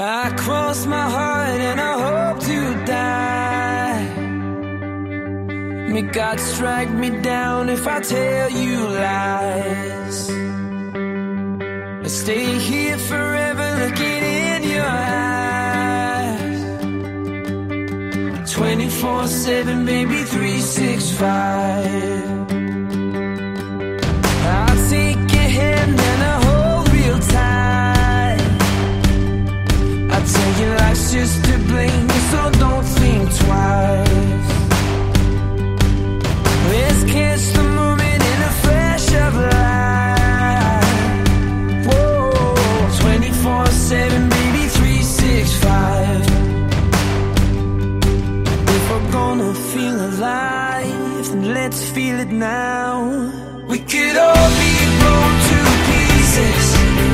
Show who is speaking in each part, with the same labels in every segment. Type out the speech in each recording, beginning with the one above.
Speaker 1: I cross my heart and I hope to die. May God strike me down if I tell you lies. I stay here forever looking in your eyes. 24 7, baby, 365. alive, and let's feel it now. We could all be blown to pieces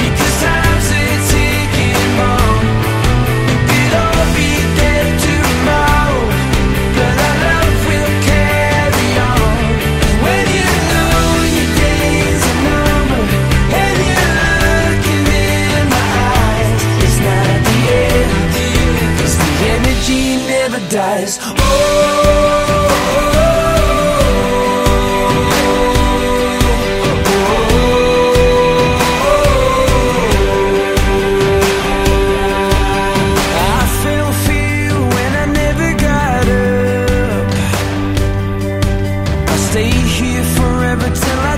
Speaker 1: because time's ticking bomb. We could all be dead tomorrow, but our love will carry on. When you know your days and you're looking in my eyes, it's not the the energy never dies. stay here forever till I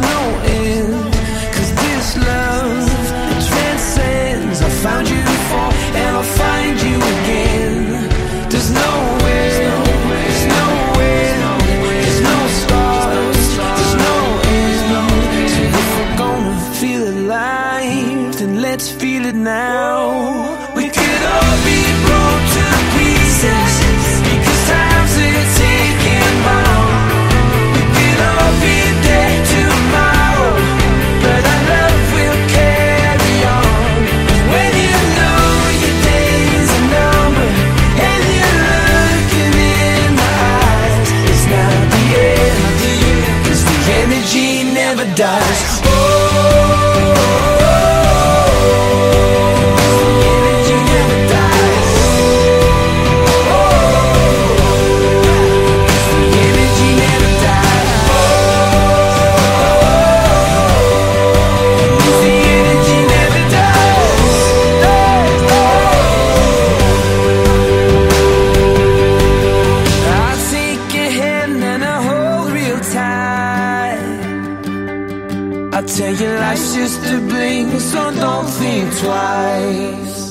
Speaker 1: no your life's just a blink, so don't think twice.